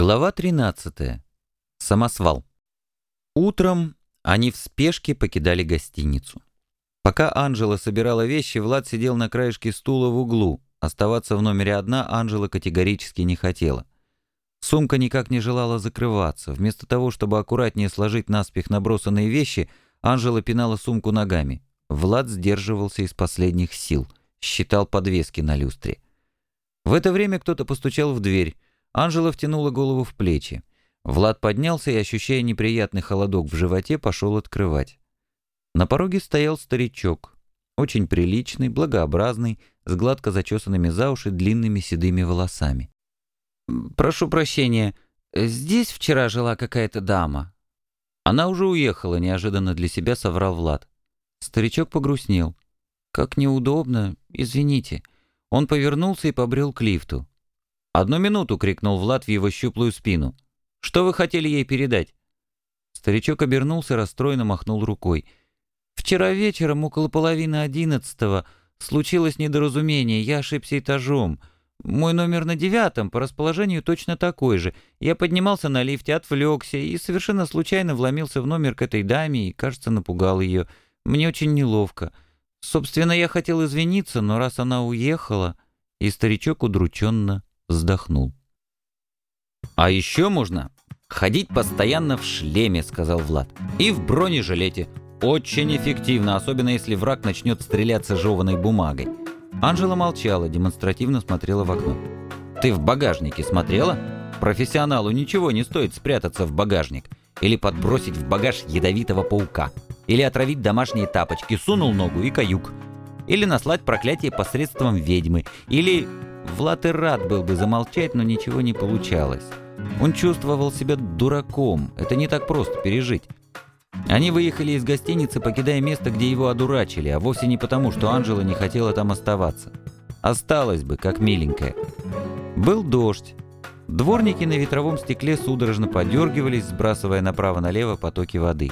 Глава 13. Самосвал. Утром они в спешке покидали гостиницу. Пока Анжела собирала вещи, Влад сидел на краешке стула в углу. Оставаться в номере одна Анжела категорически не хотела. Сумка никак не желала закрываться. Вместо того, чтобы аккуратнее сложить наспех набросанные вещи, Анжела пинала сумку ногами. Влад сдерживался из последних сил, считал подвески на люстре. В это время кто-то постучал в дверь. Анжела втянула голову в плечи. Влад поднялся и, ощущая неприятный холодок в животе, пошел открывать. На пороге стоял старичок. Очень приличный, благообразный, с гладко зачесанными за уши длинными седыми волосами. «Прошу прощения, здесь вчера жила какая-то дама?» «Она уже уехала», — неожиданно для себя соврал Влад. Старичок погрустнел. «Как неудобно, извините». Он повернулся и побрел к лифту. «Одну минуту!» — крикнул Влад в его щуплую спину. «Что вы хотели ей передать?» Старичок обернулся, расстроенно махнул рукой. «Вчера вечером, около половины одиннадцатого, случилось недоразумение, я ошибся этажом. Мой номер на девятом, по расположению точно такой же. Я поднимался на лифте, отвлекся и совершенно случайно вломился в номер к этой даме и, кажется, напугал ее. Мне очень неловко. Собственно, я хотел извиниться, но раз она уехала...» И старичок удрученно вздохнул. «А еще можно ходить постоянно в шлеме», — сказал Влад. «И в бронежилете. Очень эффективно, особенно если враг начнет стреляться жеванной бумагой». Анжела молчала, демонстративно смотрела в окно. «Ты в багажнике смотрела? Профессионалу ничего не стоит спрятаться в багажник. Или подбросить в багаж ядовитого паука. Или отравить домашние тапочки, сунул ногу и каюк. Или наслать проклятие посредством ведьмы. Или Влад и рад был бы замолчать, но ничего не получалось. Он чувствовал себя дураком, это не так просто пережить. Они выехали из гостиницы, покидая место, где его одурачили, а вовсе не потому, что Анжела не хотела там оставаться. Осталась бы, как миленькая. Был дождь. Дворники на ветровом стекле судорожно подергивались, сбрасывая направо-налево потоки воды.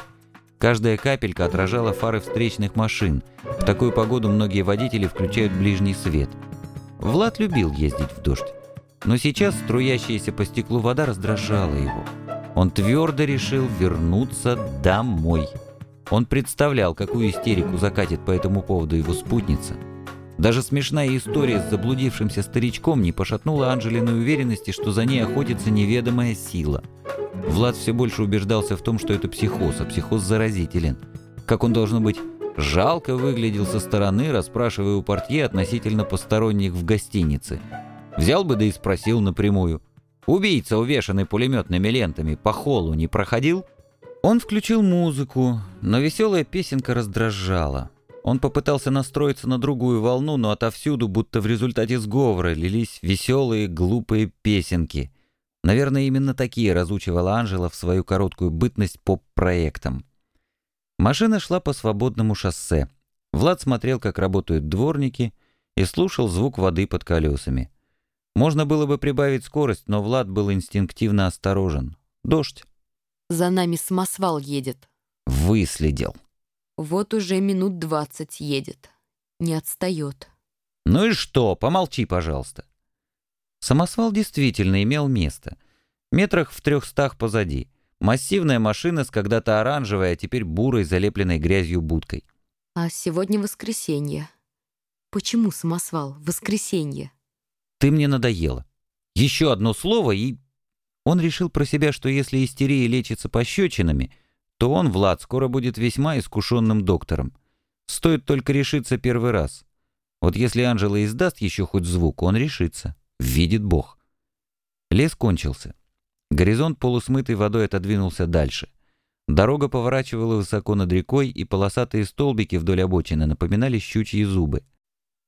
Каждая капелька отражала фары встречных машин. В такую погоду многие водители включают ближний свет – Влад любил ездить в дождь, но сейчас струящаяся по стеклу вода раздражала его. Он твердо решил вернуться домой. Он представлял, какую истерику закатит по этому поводу его спутница. Даже смешная история с заблудившимся старичком не пошатнула Анжелиной уверенности, что за ней охотится неведомая сила. Влад все больше убеждался в том, что это психоз, а психоз заразителен. Как он должен быть Жалко выглядел со стороны, расспрашивая у портье относительно посторонних в гостинице. Взял бы да и спросил напрямую. Убийца, увешанный пулеметными лентами, по холу не проходил? Он включил музыку, но веселая песенка раздражала. Он попытался настроиться на другую волну, но отовсюду, будто в результате сговора, лились веселые, глупые песенки. Наверное, именно такие разучивала Анжела в свою короткую бытность поп-проектом. Машина шла по свободному шоссе. Влад смотрел, как работают дворники, и слушал звук воды под колесами. Можно было бы прибавить скорость, но Влад был инстинктивно осторожен. Дождь. За нами самосвал едет. Выследил. Вот уже минут двадцать едет. Не отстает. Ну и что? Помолчи, пожалуйста. Самосвал действительно имел место. Метрах в трехстах позади. Массивная машина с когда-то оранжевой, а теперь бурой, залепленной грязью будкой. А сегодня воскресенье. Почему самосвал? Воскресенье. Ты мне надоела. Еще одно слово и... Он решил про себя, что если истерия лечится пощечинами, то он, Влад, скоро будет весьма искушенным доктором. Стоит только решиться первый раз. Вот если Анжела издаст еще хоть звук, он решится. Видит Бог. Лес кончился. Горизонт полусмытой водой отодвинулся дальше. Дорога поворачивала высоко над рекой, и полосатые столбики вдоль обочины напоминали щучьи зубы.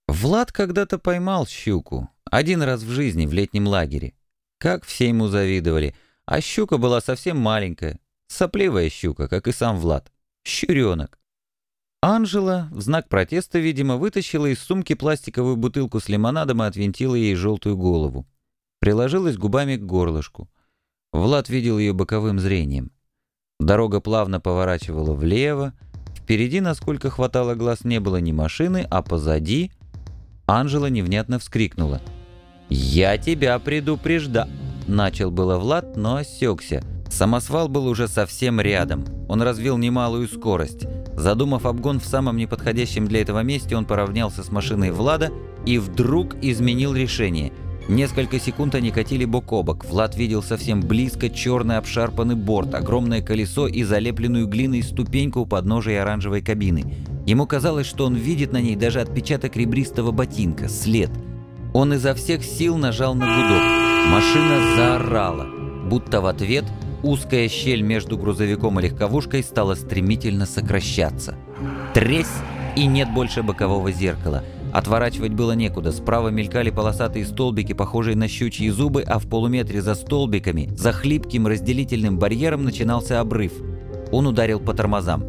Влад когда-то поймал щуку. Один раз в жизни в летнем лагере. Как все ему завидовали. А щука была совсем маленькая. Сопливая щука, как и сам Влад. Щуренок. Анжела, в знак протеста, видимо, вытащила из сумки пластиковую бутылку с лимонадом и отвинтила ей желтую голову. Приложилась губами к горлышку. Влад видел ее боковым зрением. Дорога плавно поворачивала влево. Впереди, насколько хватало глаз, не было ни машины, а позади... Анжела невнятно вскрикнула. «Я тебя предупрежда...» начал было Влад, но осекся. Самосвал был уже совсем рядом. Он развил немалую скорость. Задумав обгон в самом неподходящем для этого месте, он поравнялся с машиной Влада и вдруг изменил решение. Несколько секунд они катили бок о бок. Влад видел совсем близко черный обшарпанный борт, огромное колесо и залепленную глиной ступеньку у подножия оранжевой кабины. Ему казалось, что он видит на ней даже отпечаток ребристого ботинка, след. Он изо всех сил нажал на гудок. Машина заорала, будто в ответ узкая щель между грузовиком и легковушкой стала стремительно сокращаться. Тресь, и нет больше бокового зеркала – Отворачивать было некуда, справа мелькали полосатые столбики, похожие на щучьи зубы, а в полуметре за столбиками, за хлипким разделительным барьером начинался обрыв. Он ударил по тормозам,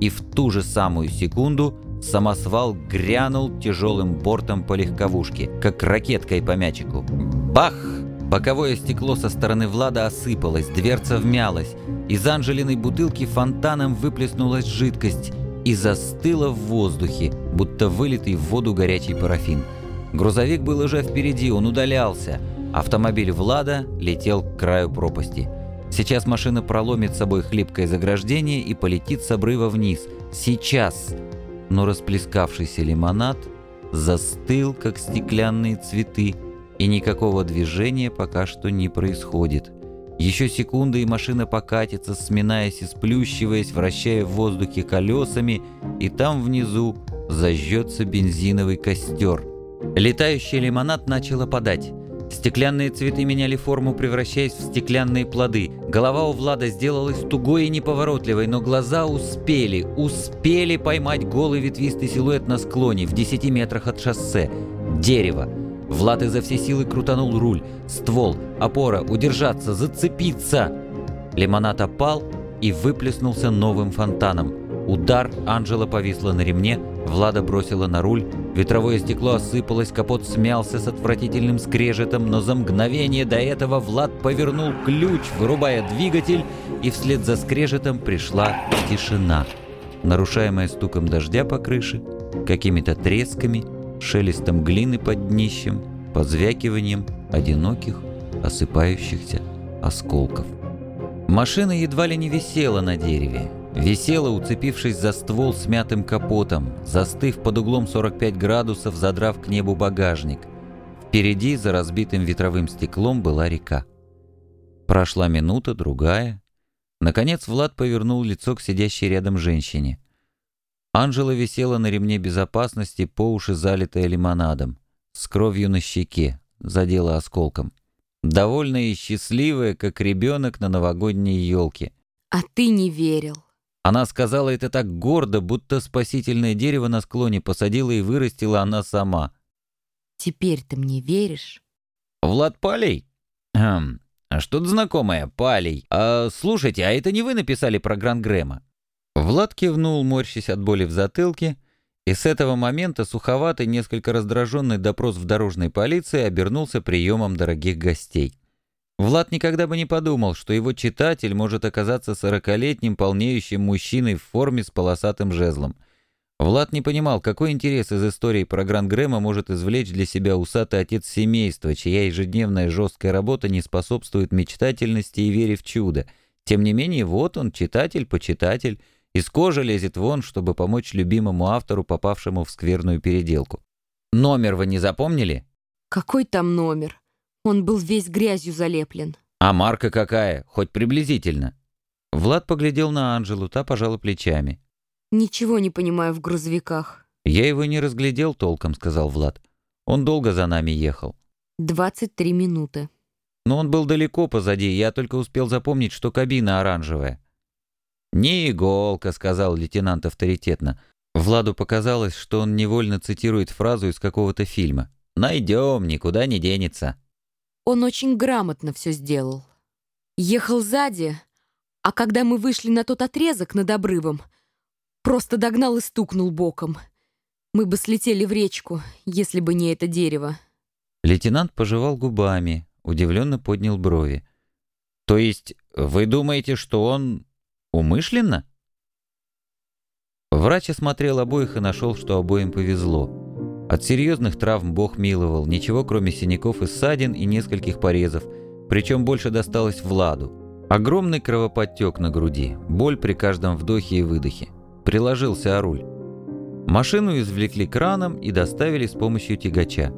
и в ту же самую секунду самосвал грянул тяжелым бортом по легковушке, как ракеткой по мячику. Бах! Боковое стекло со стороны Влада осыпалось, дверца вмялась. Из Анжелиной бутылки фонтаном выплеснулась жидкость – и застыла в воздухе, будто вылитый в воду горячий парафин. Грузовик был уже впереди, он удалялся. Автомобиль Влада летел к краю пропасти. Сейчас машина проломит собой хлипкое заграждение и полетит с обрыва вниз. Сейчас! Но расплескавшийся лимонад застыл, как стеклянные цветы, и никакого движения пока что не происходит. Еще секунда, и машина покатится, сминаясь и сплющиваясь, вращая в воздухе колесами, и там внизу зажжется бензиновый костер. Летающий лимонад начал опадать. Стеклянные цветы меняли форму, превращаясь в стеклянные плоды. Голова у Влада сделалась тугой и неповоротливой, но глаза успели, успели поймать голый ветвистый силуэт на склоне в 10 метрах от шоссе. Дерево. Влад изо всей силы крутанул руль. Ствол, опора, удержаться, зацепиться. Лимонад опал и выплеснулся новым фонтаном. Удар, Анжела повисла на ремне, Влада бросила на руль, ветровое стекло осыпалось, капот смялся с отвратительным скрежетом, но за мгновение до этого Влад повернул ключ, вырубая двигатель, и вслед за скрежетом пришла тишина, нарушаемая стуком дождя по крыше, какими-то тресками шелестом глины под днищем, позвякиванием одиноких, осыпающихся осколков. Машина едва ли не висела на дереве. Висела, уцепившись за ствол с мятым капотом, застыв под углом 45 градусов, задрав к небу багажник. Впереди, за разбитым ветровым стеклом, была река. Прошла минута, другая. Наконец Влад повернул лицо к сидящей рядом женщине. Анжела висела на ремне безопасности, по уши залитая лимонадом, с кровью на щеке, задела осколком. Довольная и счастливая, как ребенок на новогодней елке. «А ты не верил». Она сказала это так гордо, будто спасительное дерево на склоне посадила и вырастила она сама. «Теперь ты мне веришь?» «Влад Палей?» «Хм, а что-то знакомое, Палей. А, слушайте, а это не вы написали про Гран Грэма?» Влад кивнул, морщись от боли в затылке, и с этого момента суховатый, несколько раздраженный допрос в дорожной полиции обернулся приемом дорогих гостей. Влад никогда бы не подумал, что его читатель может оказаться сорокалетним полнеющим мужчиной в форме с полосатым жезлом. Влад не понимал, какой интерес из истории про Гран Грэма может извлечь для себя усатый отец семейства, чья ежедневная жесткая работа не способствует мечтательности и вере в чудо. Тем не менее, вот он, читатель-почитатель, из кожи лезет вон, чтобы помочь любимому автору, попавшему в скверную переделку. Номер вы не запомнили? Какой там номер? Он был весь грязью залеплен. А марка какая? Хоть приблизительно. Влад поглядел на Анжелу, та пожала плечами. Ничего не понимаю в грузовиках. Я его не разглядел толком, сказал Влад. Он долго за нами ехал. Двадцать три минуты. Но он был далеко позади, я только успел запомнить, что кабина оранжевая. «Не иголка», — сказал лейтенант авторитетно. Владу показалось, что он невольно цитирует фразу из какого-то фильма. «Найдем, никуда не денется». Он очень грамотно все сделал. Ехал сзади, а когда мы вышли на тот отрезок над обрывом, просто догнал и стукнул боком. Мы бы слетели в речку, если бы не это дерево. Лейтенант пожевал губами, удивленно поднял брови. «То есть вы думаете, что он Умышленно? Врач осмотрел обоих и нашел, что обоим повезло. От серьезных травм Бог миловал, ничего кроме синяков и ссадин и нескольких порезов. Причем больше досталось Владу. Огромный кровоподтек на груди, боль при каждом вдохе и выдохе. Приложился о руль. Машину извлекли краном и доставили с помощью тягача.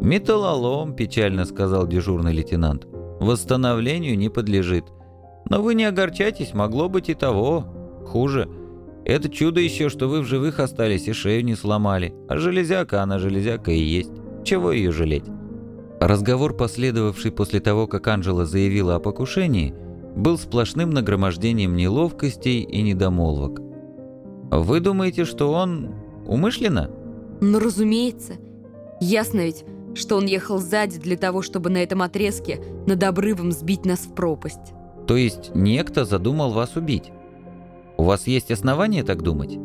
«Металлолом», — печально сказал дежурный лейтенант. «Восстановлению не подлежит. Но вы не огорчайтесь, могло быть и того. Хуже. Это чудо еще, что вы в живых остались и шею не сломали. А железяка, она железяка и есть. Чего ее жалеть?» Разговор, последовавший после того, как Анжела заявила о покушении, был сплошным нагромождением неловкостей и недомолвок. «Вы думаете, что он умышленно?» «Ну, разумеется. Ясно ведь, что он ехал сзади для того, чтобы на этом отрезке над обрывом сбить нас в пропасть». «То есть некто задумал вас убить? У вас есть основания так думать?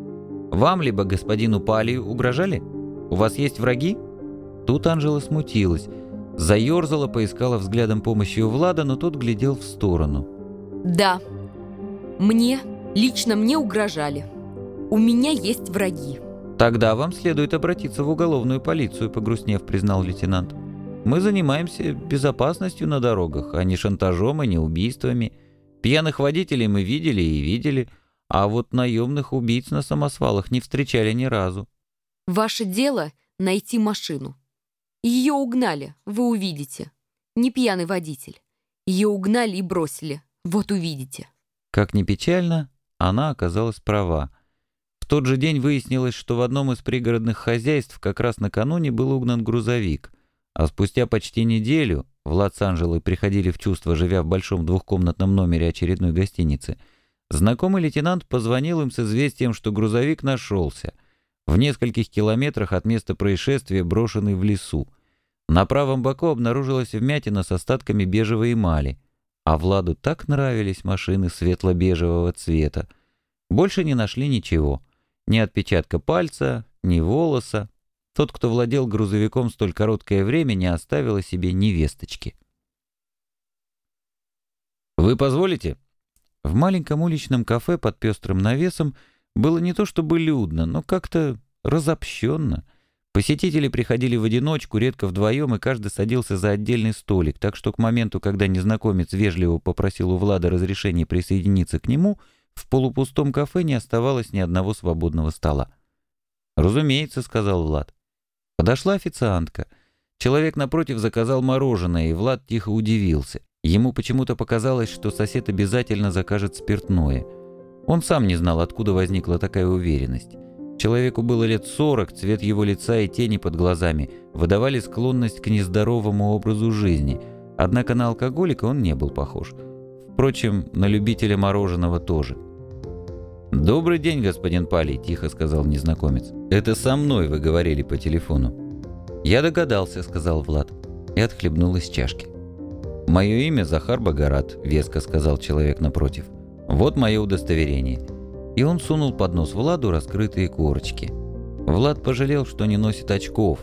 Вам либо господину Палию угрожали? У вас есть враги?» Тут Анжела смутилась – Заерзала, поискала взглядом помощи у Влада, но тот глядел в сторону. «Да, мне, лично мне угрожали. У меня есть враги». «Тогда вам следует обратиться в уголовную полицию», — погрустнев признал лейтенант. «Мы занимаемся безопасностью на дорогах, а не шантажом и не убийствами. Пьяных водителей мы видели и видели, а вот наемных убийц на самосвалах не встречали ни разу». «Ваше дело — найти машину. Ее угнали, вы увидите. Не пьяный водитель. Ее угнали и бросили. Вот увидите. Как ни печально, она оказалась права. В тот же день выяснилось, что в одном из пригородных хозяйств как раз накануне был угнан грузовик, а спустя почти неделю Влад с Анжелой приходили в чувство, живя в большом двухкомнатном номере очередной гостиницы. Знакомый лейтенант позвонил им с известием, что грузовик нашелся, в нескольких километрах от места происшествия, брошенный в лесу. На правом боку обнаружилась вмятина с остатками бежевой эмали, а Владу так нравились машины светло-бежевого цвета. Больше не нашли ничего. Ни отпечатка пальца, ни волоса. Тот, кто владел грузовиком столь короткое время, не оставил о себе ни весточки. «Вы позволите?» В маленьком уличном кафе под пестрым навесом было не то чтобы людно, но как-то разобщенно. Посетители приходили в одиночку, редко вдвоем, и каждый садился за отдельный столик, так что к моменту, когда незнакомец вежливо попросил у Влада разрешения присоединиться к нему, в полупустом кафе не оставалось ни одного свободного стола. «Разумеется», — сказал Влад. Подошла официантка. Человек напротив заказал мороженое, и Влад тихо удивился. Ему почему-то показалось, что сосед обязательно закажет спиртное — он сам не знал, откуда возникла такая уверенность. Человеку было лет сорок, цвет его лица и тени под глазами выдавали склонность к нездоровому образу жизни, однако на алкоголика он не был похож. Впрочем, на любителя мороженого тоже. «Добрый день, господин Палий», — тихо сказал незнакомец. «Это со мной вы говорили по телефону». «Я догадался», — сказал Влад, и отхлебнул из чашки. «Мое имя Захар Богорат», — веско сказал человек напротив. «Я вот мое удостоверение». И он сунул под нос Владу раскрытые корочки. Влад пожалел, что не носит очков.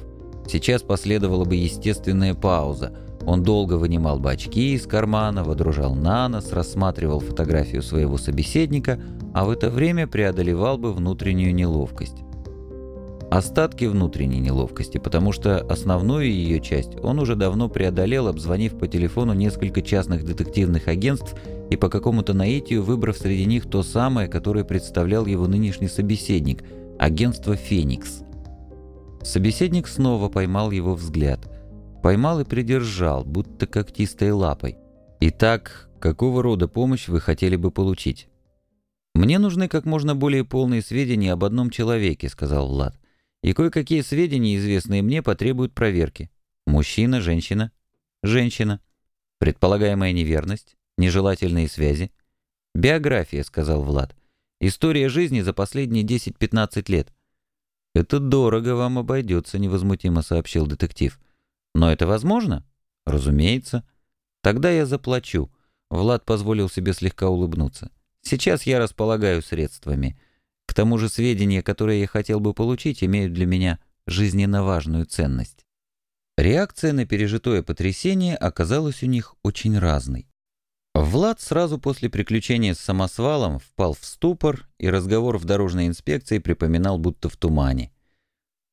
Сейчас последовала бы естественная пауза. Он долго вынимал бы очки из кармана, водружал на нос, рассматривал фотографию своего собеседника, а в это время преодолевал бы внутреннюю неловкость. Остатки внутренней неловкости, потому что основную ее часть он уже давно преодолел, обзвонив по телефону несколько частных детективных агентств и по какому-то наитию выбрав среди них то самое, которое представлял его нынешний собеседник – агентство «Феникс». Собеседник снова поймал его взгляд. Поймал и придержал, будто когтистой лапой. «Итак, какого рода помощь вы хотели бы получить?» «Мне нужны как можно более полные сведения об одном человеке», — сказал Влад. «И кое-какие сведения, известные мне, потребуют проверки. Мужчина, женщина?» «Женщина. Предполагаемая неверность?» Нежелательные связи? Биография, сказал Влад. История жизни за последние 10-15 лет. Это дорого вам обойдется, невозмутимо сообщил детектив. Но это возможно? Разумеется. Тогда я заплачу. Влад позволил себе слегка улыбнуться. Сейчас я располагаю средствами. К тому же сведения, которые я хотел бы получить, имеют для меня жизненно важную ценность. Реакция на пережитое потрясение оказалась у них очень разной. Влад сразу после приключения с самосвалом впал в ступор, и разговор в дорожной инспекции припоминал будто в тумане.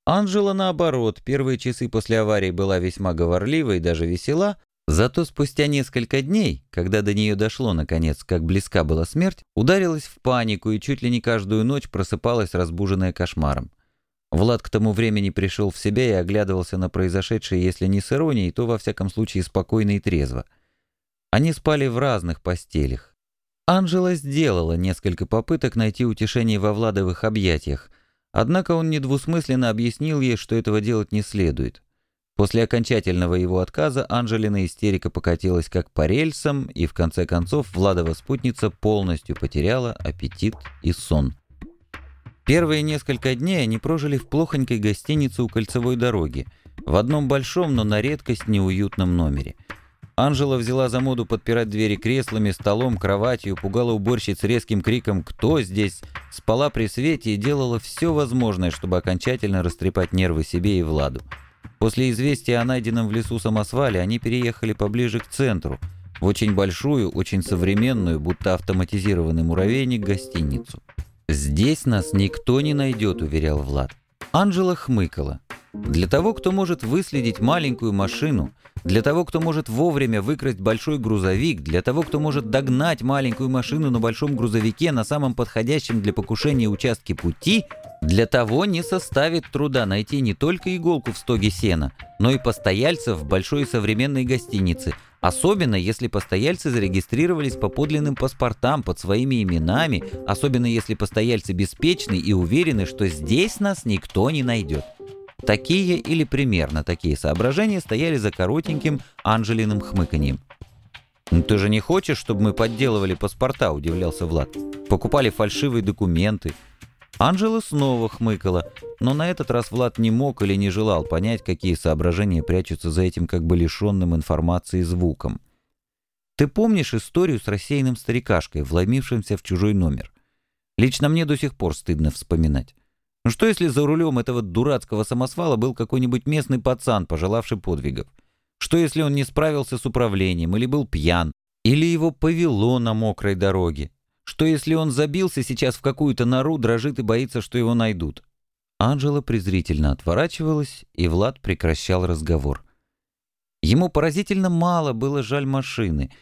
Анжела, наоборот, первые часы после аварии была весьма говорлива и даже весела, Зато спустя несколько дней, когда до нее дошло наконец, как близка была смерть, ударилась в панику и чуть ли не каждую ночь просыпалась, разбуженная кошмаром. Влад к тому времени пришел в себя и оглядывался на произошедшее, если не с иронией, то во всяком случае спокойно и трезво. Они спали в разных постелях. Анжела сделала несколько попыток найти утешение во Владовых объятиях, однако он недвусмысленно объяснил ей, что этого делать не следует. После окончательного его отказа Анжелина истерика покатилась как по рельсам, и в конце концов Владова спутница полностью потеряла аппетит и сон. Первые несколько дней они прожили в плохонькой гостинице у кольцевой дороги, в одном большом, но на редкость неуютном номере. Анжела взяла за моду подпирать двери креслами, столом, кроватью, пугала уборщиц резким криком «Кто здесь?», спала при свете и делала все возможное, чтобы окончательно растрепать нервы себе и Владу. После известия о найденном в лесу самосвале они переехали поближе к центру, в очень большую, очень современную, будто автоматизированный муравейник, гостиницу. «Здесь нас никто не найдет», — уверял Влад. Анжела хмыкала. Для того, кто может выследить маленькую машину, для того, кто может вовремя выкрасть большой грузовик, для того, кто может догнать маленькую машину на большом грузовике на самом подходящем для покушения участке пути, для того не составит труда найти не только иголку в стоге сена, но и постояльцев в большой современной гостинице, особенно если постояльцы зарегистрировались по подлинным паспортам под своими именами, особенно если постояльцы беспечны и уверены, что здесь нас никто не найдет. Такие или примерно такие соображения стояли за коротеньким Анжелиным хмыканьем. «Ну ты же не хочешь, чтобы мы подделывали паспорта?» – удивлялся Влад. «Покупали фальшивые документы». Анжела снова хмыкала, но на этот раз Влад не мог или не желал понять, какие соображения прячутся за этим как бы лишенным информации звуком. «Ты помнишь историю с рассеянным старикашкой, вломившимся в чужой номер? Лично мне до сих пор стыдно вспоминать. Ну что если за рулем этого дурацкого самосвала был какой-нибудь местный пацан, пожелавший подвигов? Что если он не справился с управлением или был пьян, или его повело на мокрой дороге? Что если он забился сейчас в какую-то нору, дрожит и боится, что его найдут? Анжела презрительно отворачивалась, и Влад прекращал разговор. Ему поразительно мало было жаль машины.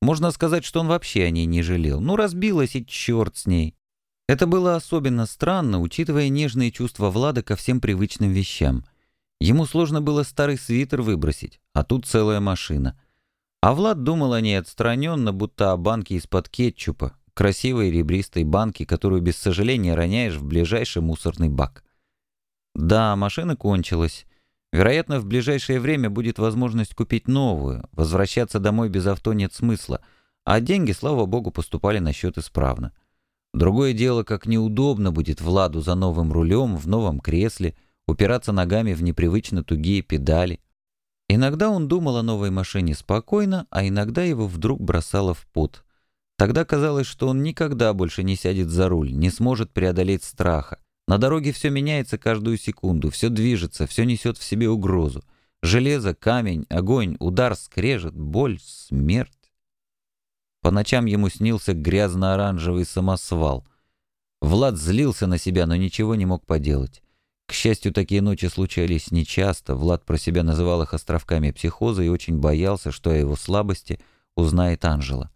Можно сказать, что он вообще о ней не жалел. Ну, разбилась и черт с ней. Это было особенно странно, учитывая нежные чувства Влада ко всем привычным вещам. Ему сложно было старый свитер выбросить, а тут целая машина. А Влад думал о ней отстраненно, будто о банке из-под кетчупа, красивой ребристой банке, которую без сожаления роняешь в ближайший мусорный бак. Да, машина кончилась. Вероятно, в ближайшее время будет возможность купить новую. Возвращаться домой без авто нет смысла, а деньги, слава богу, поступали на счет исправно. Другое дело, как неудобно будет Владу за новым рулем, в новом кресле, упираться ногами в непривычно тугие педали. Иногда он думал о новой машине спокойно, а иногда его вдруг бросало в пот. Тогда казалось, что он никогда больше не сядет за руль, не сможет преодолеть страха. На дороге все меняется каждую секунду, все движется, все несет в себе угрозу. Железо, камень, огонь, удар, скрежет, боль, смерть. По ночам ему снился грязно-оранжевый самосвал. Влад злился на себя, но ничего не мог поделать. К счастью, такие ночи случались нечасто. Влад про себя называл их островками психоза и очень боялся, что о его слабости узнает Анжела.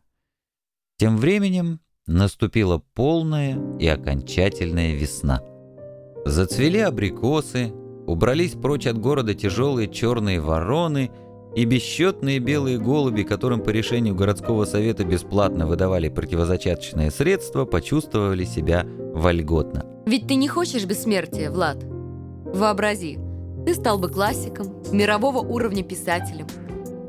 Тем временем наступила полная и окончательная весна. Зацвели абрикосы, убрались прочь от города тяжелые черные вороны — и бесчетные белые голуби, которым по решению городского совета бесплатно выдавали противозачаточные средства, почувствовали себя вольготно. Ведь ты не хочешь бессмертия, Влад? Вообрази, ты стал бы классиком, мирового уровня писателем.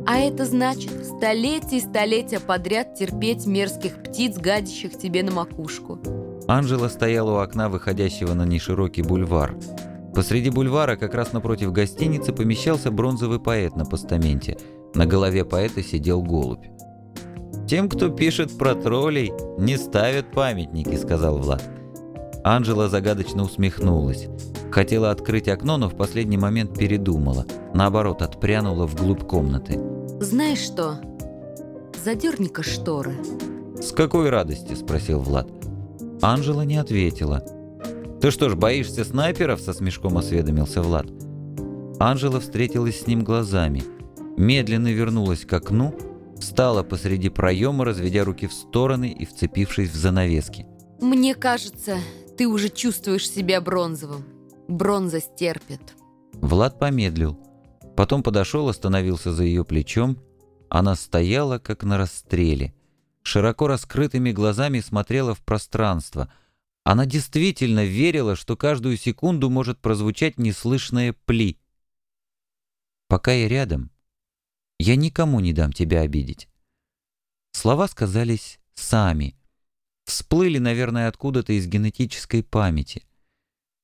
А это значит столетия и столетия подряд терпеть мерзких птиц, гадящих тебе на макушку. Анжела стояла у окна, выходящего на неширокий бульвар. Посреди бульвара, как раз напротив гостиницы, помещался бронзовый поэт на постаменте. На голове поэта сидел голубь. «Тем, кто пишет про троллей, не ставят памятники», — сказал Влад. Анжела загадочно усмехнулась. Хотела открыть окно, но в последний момент передумала. Наоборот, отпрянула вглубь комнаты. «Знаешь что? Задерни-ка шторы». «С какой радости?» — спросил Влад. Анжела не ответила. «Ты что ж, боишься снайперов?» — со смешком осведомился Влад. Анжела встретилась с ним глазами. медленно вернулась к окну, встала посреди проема, разведя руки в стороны и вцепившись в занавески. «Мне кажется, ты уже чувствуешь себя бронзовым. Бронза стерпит». Влад помедлил. Потом подошел, остановился за ее плечом. Она стояла, как на расстреле. Широко раскрытыми глазами смотрела в пространство. Она действительно верила, что каждую секунду может прозвучать неслышное «пли». «Пока я рядом, я никому не дам тебя обидеть». Слова сказались сами. Всплыли, наверное, откуда-то из генетической памяти.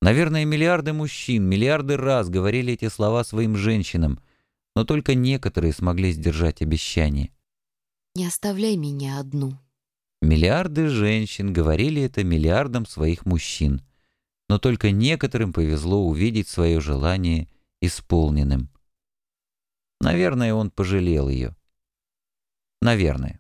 Наверное, миллиарды мужчин, миллиарды раз говорили эти слова своим женщинам, но только некоторые смогли сдержать обещание. «Не оставляй меня одну». Миллиарды женщин говорили это миллиардам своих мужчин, но только некоторым повезло увидеть свое желание исполненным. Наверное, он пожалел ее. Наверное.